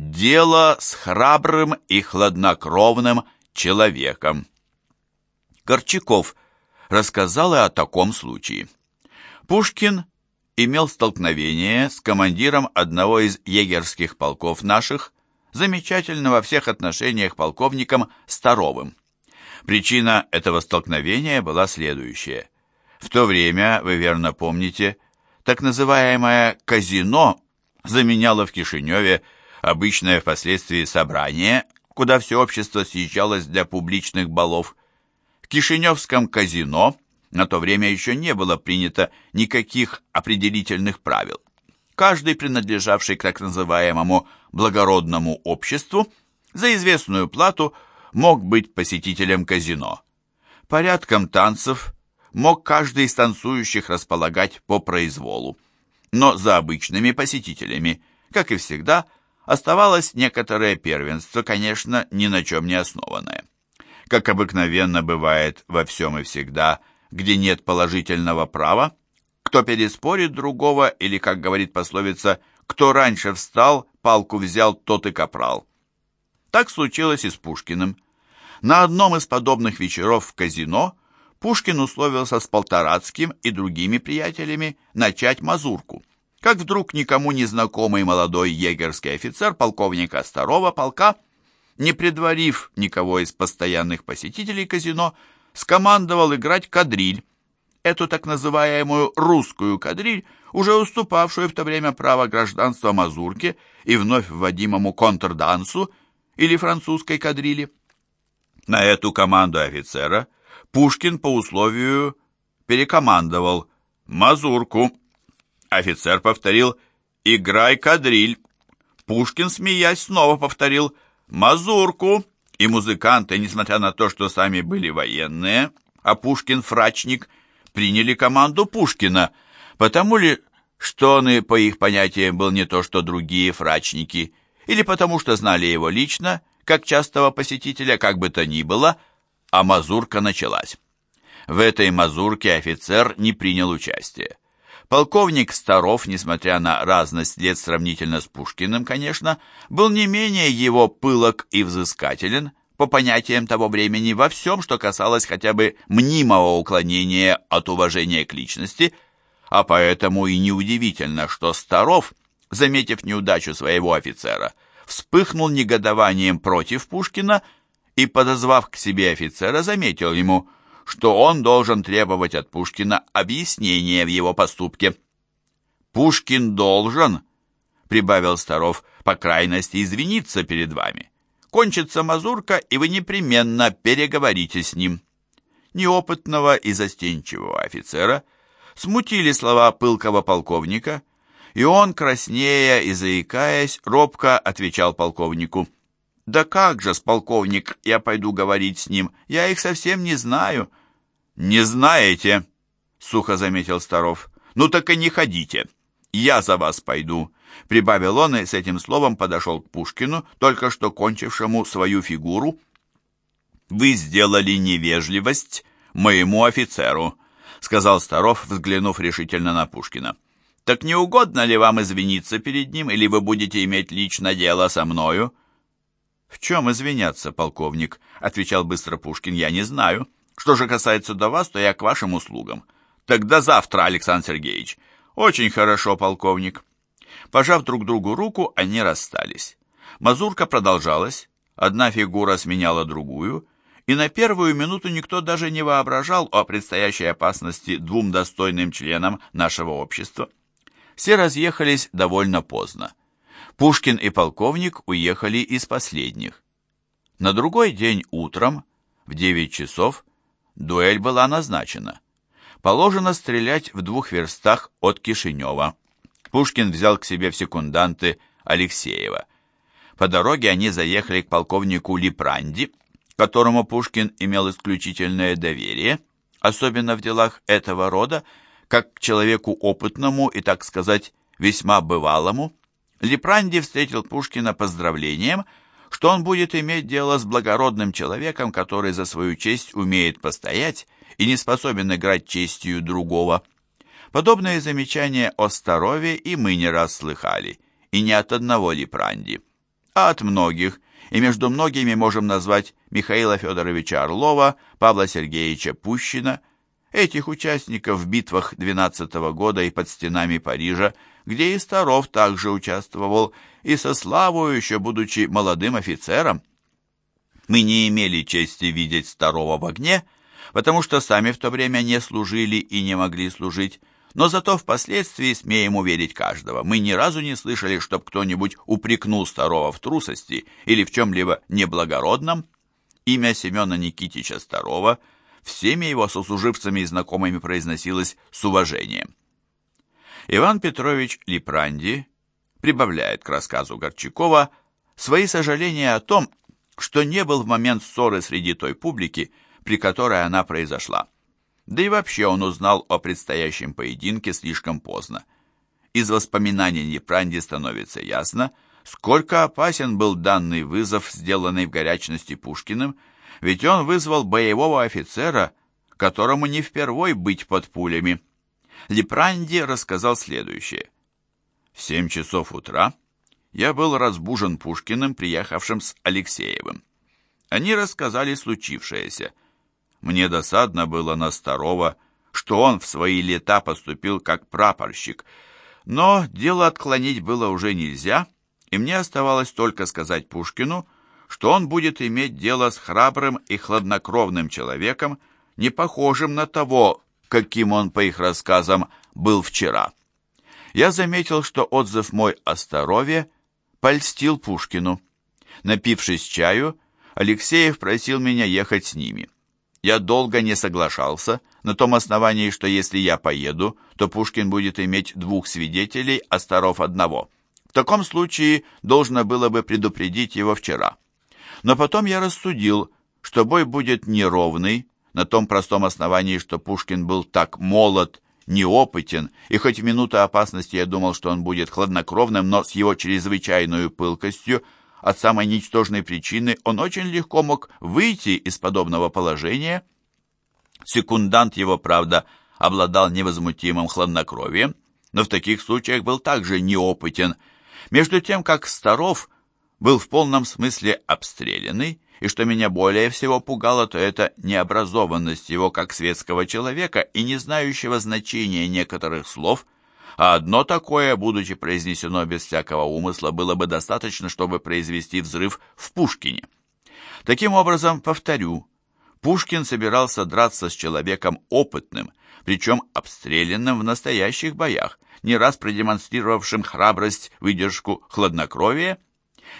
Дело с храбрым и хладнокровным человеком. Корчаков рассказал и о таком случае. Пушкин имел столкновение с командиром одного из егерских полков наших, замечательным во всех отношениях полковником Старовым. Причина этого столкновения была следующая. В то время, вы верно помните, так называемое «казино» заменяло в Кишиневе обычное впоследствии собрание, куда все общество съезжалось для публичных балов. В Кишиневском казино на то время еще не было принято никаких определительных правил. Каждый, принадлежавший к так называемому благородному обществу, за известную плату мог быть посетителем казино. Порядком танцев мог каждый из танцующих располагать по произволу. Но за обычными посетителями, как и всегда, оставалось некоторое первенство, конечно, ни на чем не основанное. Как обыкновенно бывает во всем и всегда, где нет положительного права, кто переспорит другого, или, как говорит пословица, кто раньше встал, палку взял, тот и капрал. Так случилось и с Пушкиным. На одном из подобных вечеров в казино Пушкин условился с Полторацким и другими приятелями начать мазурку. Как вдруг никому не знакомый молодой егерский офицер полковника Старого полка, не предварив никого из постоянных посетителей казино, скомандовал играть кадриль, эту так называемую русскую кадриль, уже уступавшую в то время право гражданства мазурке и вновь вводимому контрдансу или французской кадрили. На эту команду офицера Пушкин по условию перекомандовал «Мазурку». Офицер повторил «Играй кадриль». Пушкин, смеясь, снова повторил «Мазурку». И музыканты, несмотря на то, что сами были военные, а Пушкин фрачник, приняли команду Пушкина, потому ли, что он и, по их понятиям, был не то, что другие фрачники, или потому что знали его лично, как частого посетителя, как бы то ни было, а мазурка началась. В этой мазурке офицер не принял участия. Полковник Старов, несмотря на разность лет сравнительно с Пушкиным, конечно, был не менее его пылок и взыскателен, по понятиям того времени, во всем, что касалось хотя бы мнимого уклонения от уважения к личности, а поэтому и неудивительно, что Старов, заметив неудачу своего офицера, вспыхнул негодованием против Пушкина и, подозвав к себе офицера, заметил ему – что он должен требовать от Пушкина объяснения в его поступке. «Пушкин должен», — прибавил Старов, — «по крайности извиниться перед вами. Кончится мазурка, и вы непременно переговорите с ним». Неопытного и застенчивого офицера смутили слова пылкого полковника, и он, краснея и заикаясь, робко отвечал полковнику. «Да как же, с полковник, я пойду говорить с ним, я их совсем не знаю». «Не знаете?» — сухо заметил Старов. «Ну так и не ходите. Я за вас пойду», — прибавил он и с этим словом подошел к Пушкину, только что кончившему свою фигуру. «Вы сделали невежливость моему офицеру», — сказал Старов, взглянув решительно на Пушкина. «Так не угодно ли вам извиниться перед ним, или вы будете иметь лично дело со мною?» «В чем извиняться, полковник?» — отвечал быстро Пушкин. «Я не знаю». Что же касается до вас, то я к вашим услугам. Тогда завтра, Александр Сергеевич. Очень хорошо, полковник. Пожав друг другу руку, они расстались. Мазурка продолжалась, одна фигура сменяла другую, и на первую минуту никто даже не воображал о предстоящей опасности двум достойным членам нашего общества. Все разъехались довольно поздно. Пушкин и полковник уехали из последних. На другой день утром, в девять часов, Дуэль была назначена. Положено стрелять в двух верстах от Кишинева. Пушкин взял к себе в секунданты Алексеева. По дороге они заехали к полковнику Липранди, которому Пушкин имел исключительное доверие, особенно в делах этого рода, как к человеку опытному и, так сказать, весьма бывалому. Липранди встретил Пушкина поздравлением – что он будет иметь дело с благородным человеком, который за свою честь умеет постоять и не способен играть честью другого. Подобные замечания о Старове и мы не раз слыхали, и не от одного Липранди. а от многих, и между многими можем назвать Михаила Федоровича Орлова, Павла Сергеевича Пущина, этих участников в битвах 12 -го года и под стенами Парижа, где и Старов также участвовал, и со славою, еще будучи молодым офицером. Мы не имели чести видеть Старого в огне, потому что сами в то время не служили и не могли служить, но зато впоследствии смеем уверить каждого. Мы ни разу не слышали, чтоб кто-нибудь упрекнул Старого в трусости или в чем-либо неблагородном. Имя Семена Никитича Старого всеми его сослуживцами и знакомыми произносилось с уважением. Иван Петрович Липранди прибавляет к рассказу Горчакова свои сожаления о том, что не был в момент ссоры среди той публики, при которой она произошла. Да и вообще он узнал о предстоящем поединке слишком поздно. Из воспоминаний Непранди становится ясно, сколько опасен был данный вызов, сделанный в горячности Пушкиным, ведь он вызвал боевого офицера, которому не впервой быть под пулями. Лепранди рассказал следующее. В семь часов утра я был разбужен Пушкиным, приехавшим с Алексеевым. Они рассказали случившееся – мне досадно было на Старова, что он в свои лета поступил как прапорщик, но дело отклонить было уже нельзя, и мне оставалось только сказать Пушкину, что он будет иметь дело с храбрым и хладнокровным человеком, не похожим на того, каким он, по их рассказам, был вчера. Я заметил, что отзыв мой о Старове польстил Пушкину. Напившись чаю, Алексеев просил меня ехать с ними. Я долго не соглашался, на том основании, что если я поеду, то Пушкин будет иметь двух свидетелей, а Старов одного. В таком случае должно было бы предупредить его вчера. Но потом я рассудил, что бой будет неровный, на том простом основании, что Пушкин был так молод, неопытен, и хоть в минуту опасности я думал, что он будет хладнокровным, но с его чрезвычайной пылкостью от самой ничтожной причины он очень легко мог выйти из подобного положения. Секундант его, правда, обладал невозмутимым хладнокровием, но в таких случаях был также неопытен, между тем как Старов был в полном смысле обстрелянный, и что меня более всего пугало, то это необразованность его как светского человека и не знающего значения некоторых слов – а одно такое, будучи произнесено без всякого умысла, было бы достаточно, чтобы произвести взрыв в Пушкине. Таким образом, повторю, Пушкин собирался драться с человеком опытным, причем обстрелянным в настоящих боях, не раз продемонстрировавшим храбрость, выдержку, хладнокровие.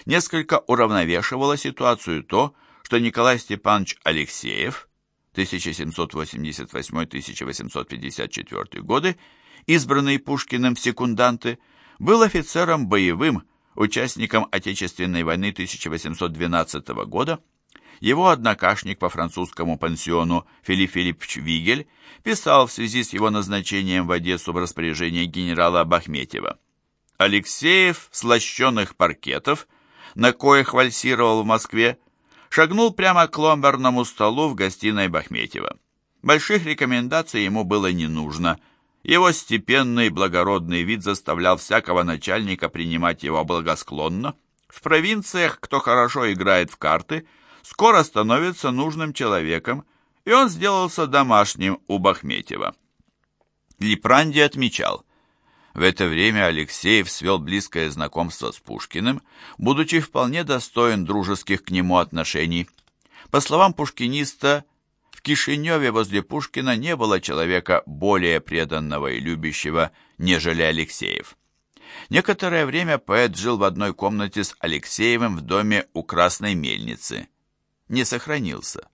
Несколько уравновешивало ситуацию то, что Николай Степанович Алексеев 1788-1854 годы избранный Пушкиным в секунданты, был офицером боевым, участником Отечественной войны 1812 года. Его однокашник по французскому пансиону Филипп Филиппович Вигель писал в связи с его назначением в Одессу в распоряжение генерала Бахметьева. Алексеев с лощеных паркетов, на коих вальсировал в Москве, шагнул прямо к ломберному столу в гостиной Бахметьева. Больших рекомендаций ему было не нужно – его степенный благородный вид заставлял всякого начальника принимать его благосклонно. В провинциях, кто хорошо играет в карты, скоро становится нужным человеком, и он сделался домашним у Бахметьева. Липранди отмечал, в это время Алексеев свел близкое знакомство с Пушкиным, будучи вполне достоин дружеских к нему отношений. По словам пушкиниста, в Кишиневе возле Пушкина не было человека более преданного и любящего, нежели Алексеев. Некоторое время поэт жил в одной комнате с Алексеевым в доме у Красной Мельницы. Не сохранился.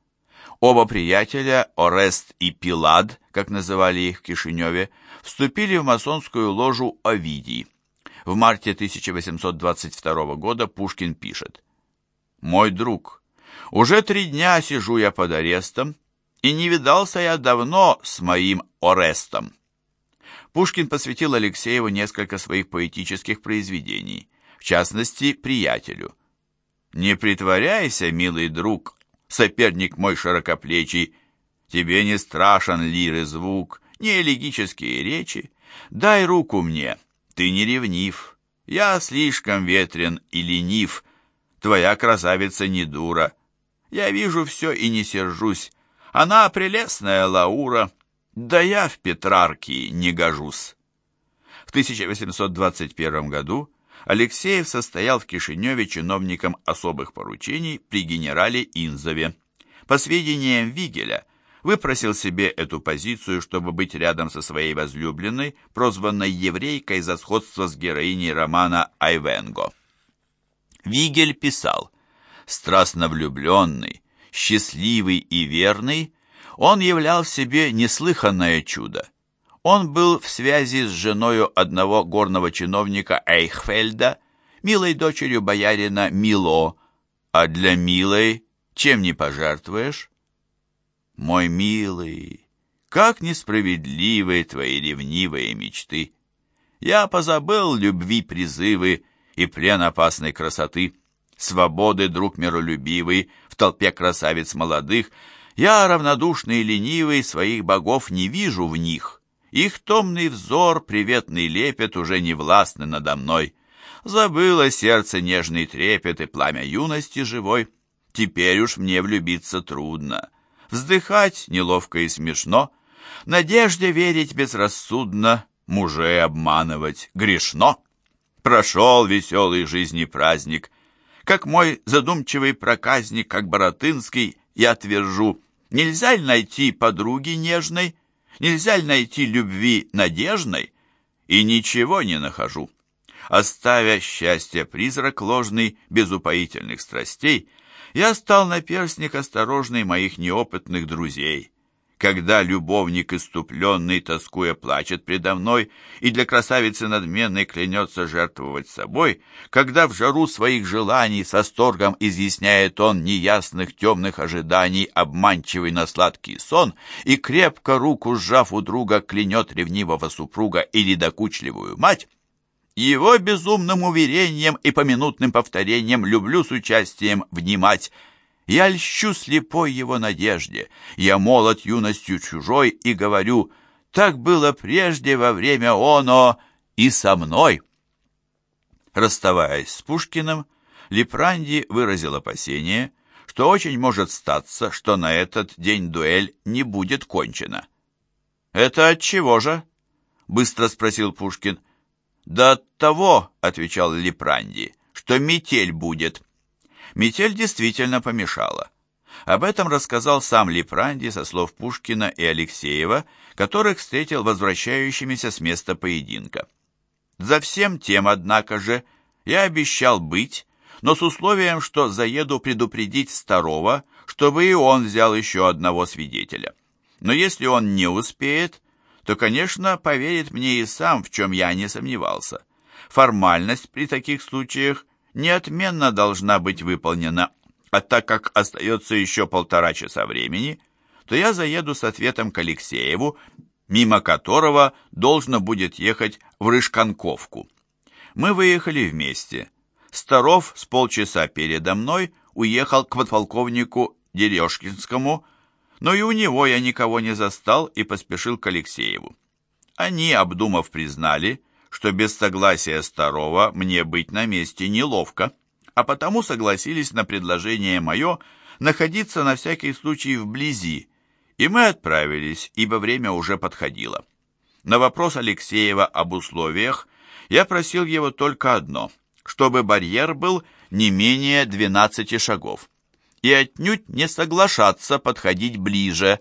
Оба приятеля, Орест и Пилад, как называли их в Кишиневе, вступили в масонскую ложу Овидий. В марте 1822 года Пушкин пишет «Мой друг, уже три дня сижу я под арестом, и не видался я давно с моим Орестом. Пушкин посвятил Алексееву несколько своих поэтических произведений, в частности, «Приятелю». «Не притворяйся, милый друг, соперник мой широкоплечий, тебе не страшен лиры звук, не элегические речи. Дай руку мне, ты не ревнив, я слишком ветрен и ленив, твоя красавица не дура. Я вижу все и не сержусь. Она прелестная Лаура, да я в Петрарке не гожусь. В 1821 году Алексеев состоял в Кишиневе чиновником особых поручений при генерале Инзове. По сведениям Вигеля, выпросил себе эту позицию, чтобы быть рядом со своей возлюбленной, прозванной еврейкой за сходство с героиней романа «Айвенго». Вигель писал, страстно влюбленный, счастливый и верный, он являл в себе неслыханное чудо. Он был в связи с женою одного горного чиновника Эйхфельда, милой дочерью боярина Мило, а для милой чем не пожертвуешь? Мой милый, как несправедливы твои ревнивые мечты! Я позабыл любви призывы и плен опасной красоты, свободы, друг миролюбивый, в толпе красавиц молодых, я, равнодушный и ленивый, своих богов не вижу в них. Их томный взор, приветный лепет уже не властны надо мной. Забыло сердце нежный трепет и пламя юности живой. Теперь уж мне влюбиться трудно. Вздыхать неловко и смешно, Надежде верить безрассудно, Мужей обманывать грешно. Прошел веселый жизни праздник, Как мой задумчивый проказник, Как Боротынский, я твержу, Нельзя ли найти подруги нежной, Нельзя ли найти любви надежной? И ничего не нахожу. Оставя счастье призрак ложный, без упоительных страстей, я стал наперстник осторожный моих неопытных друзей. Когда любовник иступленный, тоскуя, плачет предо мной, и для красавицы надменной клянется жертвовать собой, когда в жару своих желаний с восторгом изъясняет он неясных темных ожиданий, обманчивый на сладкий сон, и крепко руку сжав у друга клянет ревнивого супруга или докучливую мать, его безумным уверением и поминутным повторением люблю с участием внимать. Я льщу слепой его надежде, я молод юностью чужой и говорю, так было прежде во время оно и со мной. Расставаясь с Пушкиным, Лепранди выразил опасение, что очень может статься, что на этот день дуэль не будет кончена. «Это от чего же?» — быстро спросил Пушкин. «Да от того», — отвечал Лепранди, — «что метель будет». Метель действительно помешала. Об этом рассказал сам Лепранди со слов Пушкина и Алексеева, которых встретил возвращающимися с места поединка. За всем тем, однако же, я обещал быть, но с условием, что заеду предупредить Старого, чтобы и он взял еще одного свидетеля. Но если он не успеет, то, конечно, поверит мне и сам, в чем я не сомневался. Формальность при таких случаях неотменно должна быть выполнена, а так как остается еще полтора часа времени, то я заеду с ответом к Алексееву, мимо которого должно будет ехать в Рыжканковку. Мы выехали вместе. Старов с полчаса передо мной уехал к подполковнику Дерешкинскому, но и у него я никого не застал и поспешил к Алексееву. Они, обдумав, признали, что без согласия Старого мне быть на месте неловко, а потому согласились на предложение мое находиться на всякий случай вблизи, и мы отправились, ибо время уже подходило. На вопрос Алексеева об условиях я просил его только одно, чтобы барьер был не менее 12 шагов и отнюдь не соглашаться подходить ближе.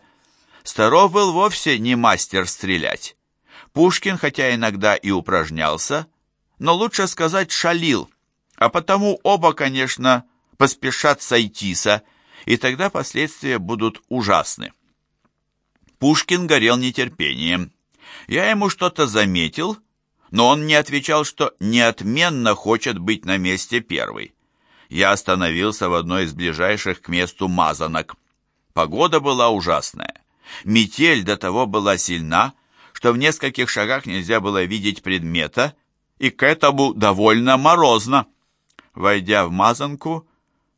Старов был вовсе не мастер стрелять. Пушкин, хотя иногда и упражнялся, но лучше сказать шалил, а потому оба, конечно, поспешат сойтися, и тогда последствия будут ужасны. Пушкин горел нетерпением. Я ему что-то заметил, но он не отвечал, что неотменно хочет быть на месте первый я остановился в одной из ближайших к месту мазанок. Погода была ужасная. Метель до того была сильна, что в нескольких шагах нельзя было видеть предмета, и к этому довольно морозно. Войдя в мазанку,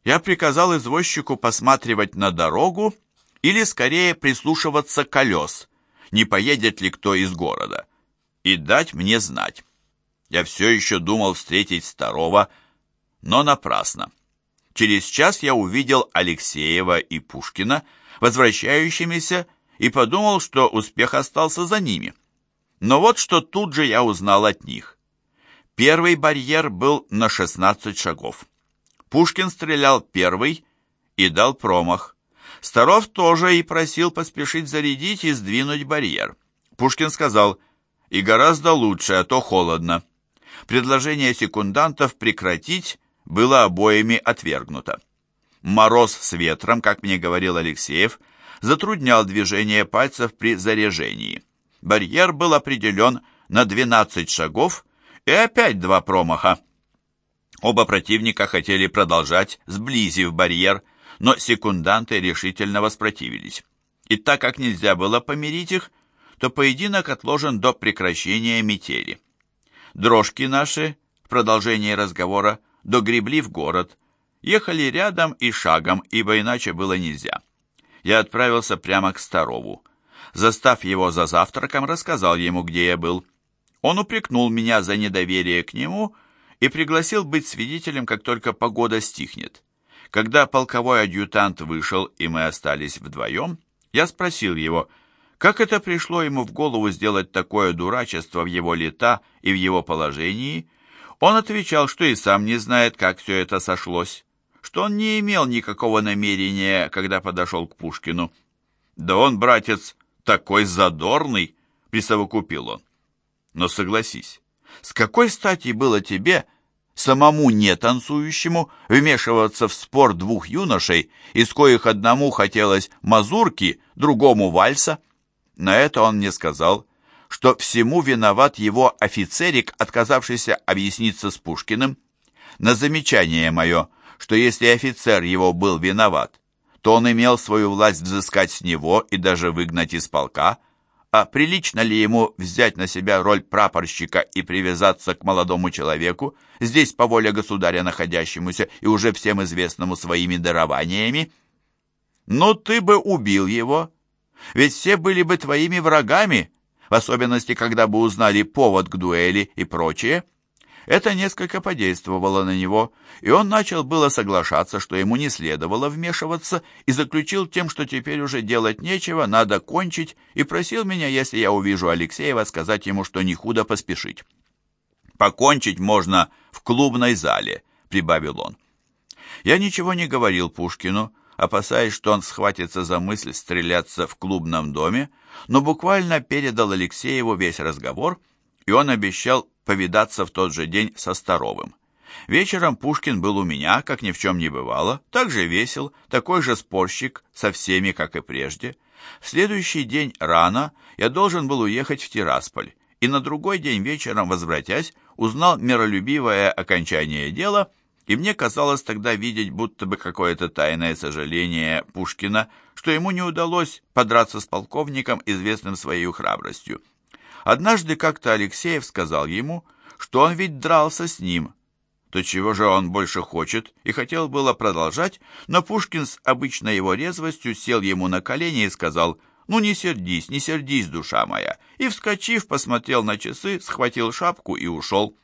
я приказал извозчику посматривать на дорогу или скорее прислушиваться к колес, не поедет ли кто из города, и дать мне знать. Я все еще думал встретить старого, но напрасно. Через час я увидел Алексеева и Пушкина возвращающимися и подумал, что успех остался за ними. Но вот что тут же я узнал от них. Первый барьер был на 16 шагов. Пушкин стрелял первый и дал промах. Старов тоже и просил поспешить зарядить и сдвинуть барьер. Пушкин сказал, и гораздо лучше, а то холодно. Предложение секундантов прекратить было обоими отвергнуто. Мороз с ветром, как мне говорил Алексеев, затруднял движение пальцев при заряжении. Барьер был определен на 12 шагов и опять два промаха. Оба противника хотели продолжать, сблизив барьер, но секунданты решительно воспротивились. И так как нельзя было помирить их, то поединок отложен до прекращения метели. Дрожки наши, в продолжении разговора, догребли в город, ехали рядом и шагом, ибо иначе было нельзя. Я отправился прямо к Старову. Застав его за завтраком, рассказал ему, где я был. Он упрекнул меня за недоверие к нему и пригласил быть свидетелем, как только погода стихнет. Когда полковой адъютант вышел, и мы остались вдвоем, я спросил его, как это пришло ему в голову сделать такое дурачество в его лета и в его положении. Он отвечал, что и сам не знает, как все это сошлось, что он не имел никакого намерения, когда подошел к Пушкину. «Да он, братец, такой задорный!» — присовокупил он. «Но согласись, с какой стати было тебе...» самому не танцующему вмешиваться в спор двух юношей, из коих одному хотелось мазурки, другому вальса. На это он мне сказал, что всему виноват его офицерик, отказавшийся объясниться с Пушкиным. На замечание мое, что если офицер его был виноват, то он имел свою власть взыскать с него и даже выгнать из полка, а прилично ли ему взять на себя роль прапорщика и привязаться к молодому человеку, здесь по воле государя находящемуся и уже всем известному своими дарованиями? Ну, ты бы убил его, ведь все были бы твоими врагами, в особенности, когда бы узнали повод к дуэли и прочее. Это несколько подействовало на него, и он начал было соглашаться, что ему не следовало вмешиваться, и заключил тем, что теперь уже делать нечего, надо кончить, и просил меня, если я увижу Алексеева, сказать ему, что не худо поспешить. «Покончить можно в клубной зале», — прибавил он. Я ничего не говорил Пушкину, опасаясь, что он схватится за мысль стреляться в клубном доме, но буквально передал Алексееву весь разговор, и он обещал повидаться в тот же день со Старовым. Вечером Пушкин был у меня, как ни в чем не бывало, так же весел, такой же спорщик со всеми, как и прежде. В следующий день рано я должен был уехать в Тирасполь, и на другой день вечером, возвратясь, узнал миролюбивое окончание дела – и мне казалось тогда видеть будто бы какое-то тайное сожаление Пушкина, что ему не удалось подраться с полковником, известным своей храбростью. Однажды как-то Алексеев сказал ему, что он ведь дрался с ним. То чего же он больше хочет, и хотел было продолжать, но Пушкин с обычной его резвостью сел ему на колени и сказал «Ну не сердись, не сердись, душа моя», и, вскочив, посмотрел на часы, схватил шапку и ушел.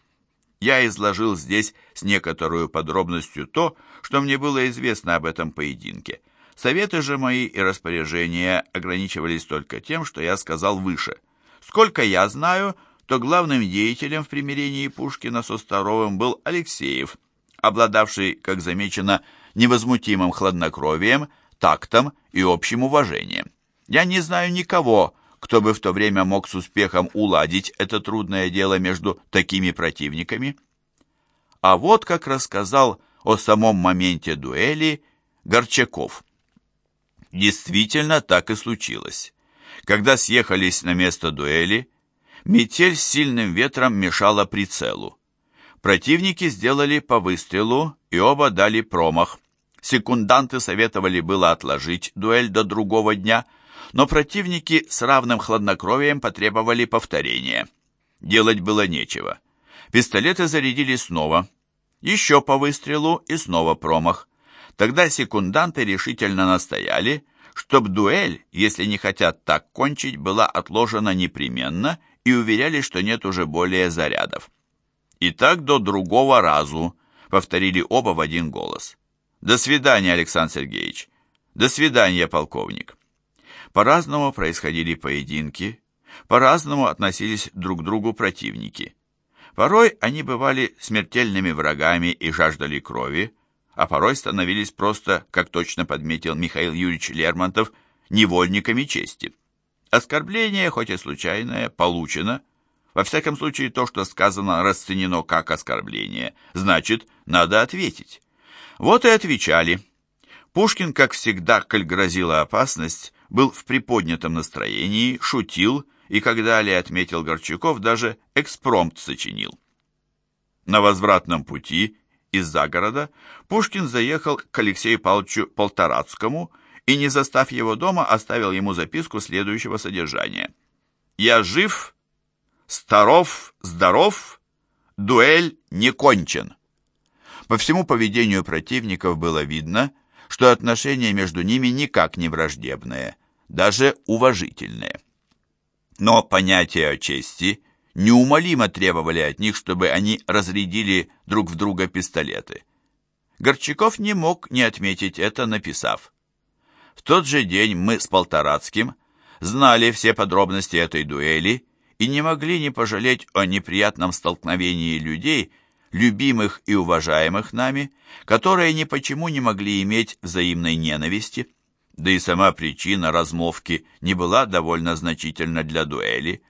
Я изложил здесь с некоторой подробностью то, что мне было известно об этом поединке. Советы же мои и распоряжения ограничивались только тем, что я сказал выше. Сколько я знаю, то главным деятелем в примирении Пушкина со Старовым был Алексеев, обладавший, как замечено, невозмутимым хладнокровием, тактом и общим уважением. Я не знаю никого, кто бы в то время мог с успехом уладить это трудное дело между такими противниками? А вот как рассказал о самом моменте дуэли Горчаков. Действительно так и случилось. Когда съехались на место дуэли, метель с сильным ветром мешала прицелу. Противники сделали по выстрелу, и оба дали промах. Секунданты советовали было отложить дуэль до другого дня – но противники с равным хладнокровием потребовали повторения. Делать было нечего. Пистолеты зарядили снова. Еще по выстрелу и снова промах. Тогда секунданты решительно настояли, чтоб дуэль, если не хотят так кончить, была отложена непременно и уверяли, что нет уже более зарядов. И так до другого разу, повторили оба в один голос. До свидания, Александр Сергеевич. До свидания, полковник. По-разному происходили поединки, по-разному относились друг к другу противники. Порой они бывали смертельными врагами и жаждали крови, а порой становились просто, как точно подметил Михаил Юрьевич Лермонтов, невольниками чести. Оскорбление, хоть и случайное, получено. Во всяком случае, то, что сказано, расценено как оскорбление. Значит, надо ответить. Вот и отвечали. Пушкин, как всегда, коль грозила опасность, был в приподнятом настроении, шутил и, как далее отметил Горчаков, даже экспромт сочинил. На возвратном пути из загорода Пушкин заехал к Алексею Павловичу Полторацкому и, не застав его дома, оставил ему записку следующего содержания. «Я жив, старов, здоров, дуэль не кончен». По всему поведению противников было видно, что отношения между ними никак не враждебные, даже уважительные. Но понятия о чести неумолимо требовали от них, чтобы они разрядили друг в друга пистолеты. Горчаков не мог не отметить это, написав. В тот же день мы с Полторацким знали все подробности этой дуэли и не могли не пожалеть о неприятном столкновении людей, любимых и уважаемых нами, которые ни почему не могли иметь взаимной ненависти да и сама причина размолвки не была довольно значительна для дуэли.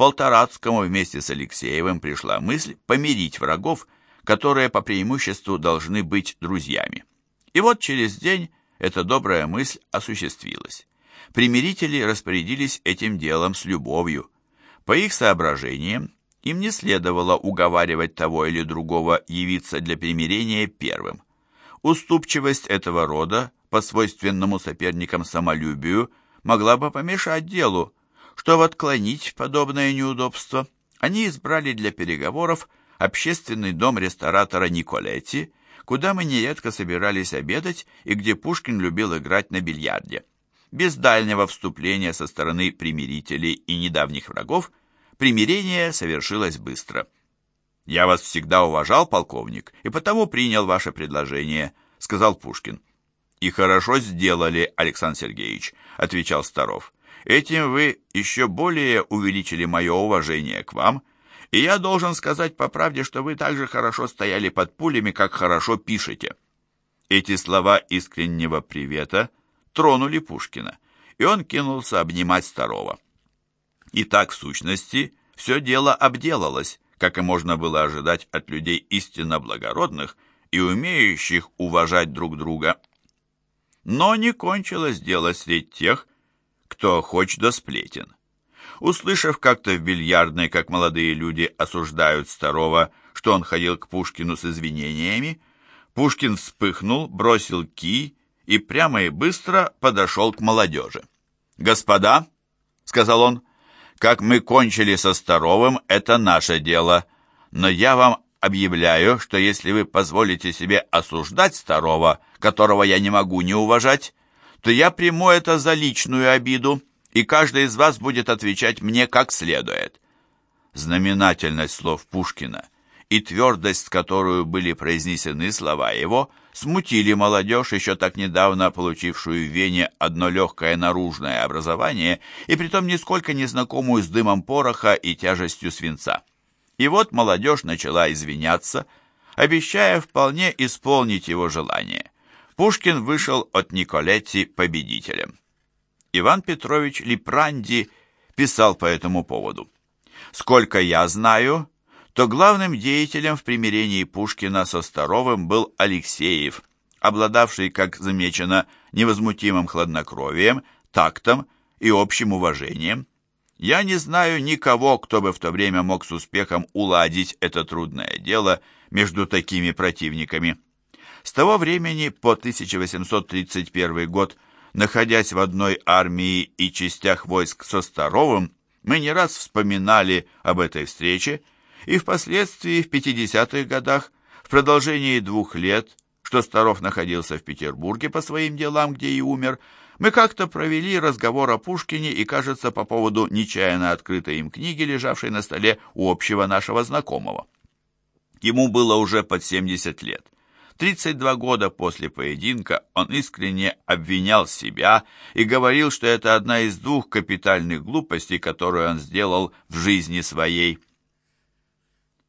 Полторацкому вместе с Алексеевым пришла мысль помирить врагов, которые по преимуществу должны быть друзьями. И вот через день эта добрая мысль осуществилась. Примирители распорядились этим делом с любовью. По их соображениям, им не следовало уговаривать того или другого явиться для примирения первым. Уступчивость этого рода по свойственному соперникам самолюбию могла бы помешать делу, чтобы отклонить подобное неудобство. Они избрали для переговоров общественный дом ресторатора Николетти, куда мы нередко собирались обедать и где Пушкин любил играть на бильярде. Без дальнего вступления со стороны примирителей и недавних врагов примирение совершилось быстро. «Я вас всегда уважал, полковник, и потому принял ваше предложение», — сказал Пушкин. «И хорошо сделали, Александр Сергеевич», — отвечал Старов. «Этим вы еще более увеличили мое уважение к вам, и я должен сказать по правде, что вы так же хорошо стояли под пулями, как хорошо пишете». Эти слова искреннего привета тронули Пушкина, и он кинулся обнимать Старова. И так, в сущности, все дело обделалось, как и можно было ожидать от людей истинно благородных и умеющих уважать друг друга. Но не кончилось дело среди тех, кто хочет до сплетен. Услышав как-то в бильярдной, как молодые люди осуждают старого, что он ходил к Пушкину с извинениями, Пушкин вспыхнул, бросил ки и прямо и быстро подошел к молодежи. «Господа», — сказал он, — «как мы кончили со Старовым, это наше дело, но я вам объявляю, что если вы позволите себе осуждать старого, которого я не могу не уважать, то я приму это за личную обиду, и каждый из вас будет отвечать мне как следует. Знаменательность слов Пушкина и твердость, с которой были произнесены слова его, смутили молодежь, еще так недавно получившую в Вене одно легкое наружное образование и притом нисколько не знакомую с дымом пороха и тяжестью свинца. И вот молодежь начала извиняться, обещая вполне исполнить его желание. Пушкин вышел от Николетти победителем. Иван Петрович Липранди писал по этому поводу. «Сколько я знаю, то главным деятелем в примирении Пушкина со Старовым был Алексеев, обладавший, как замечено, невозмутимым хладнокровием, тактом и общим уважением, я не знаю никого, кто бы в то время мог с успехом уладить это трудное дело между такими противниками. С того времени по 1831 год, находясь в одной армии и частях войск со Старовым, мы не раз вспоминали об этой встрече, и впоследствии в 50-х годах, в продолжении двух лет, что Старов находился в Петербурге по своим делам, где и умер, мы как-то провели разговор о Пушкине и, кажется, по поводу нечаянно открытой им книги, лежавшей на столе у общего нашего знакомого. Ему было уже под 70 лет. 32 года после поединка он искренне обвинял себя и говорил, что это одна из двух капитальных глупостей, которую он сделал в жизни своей.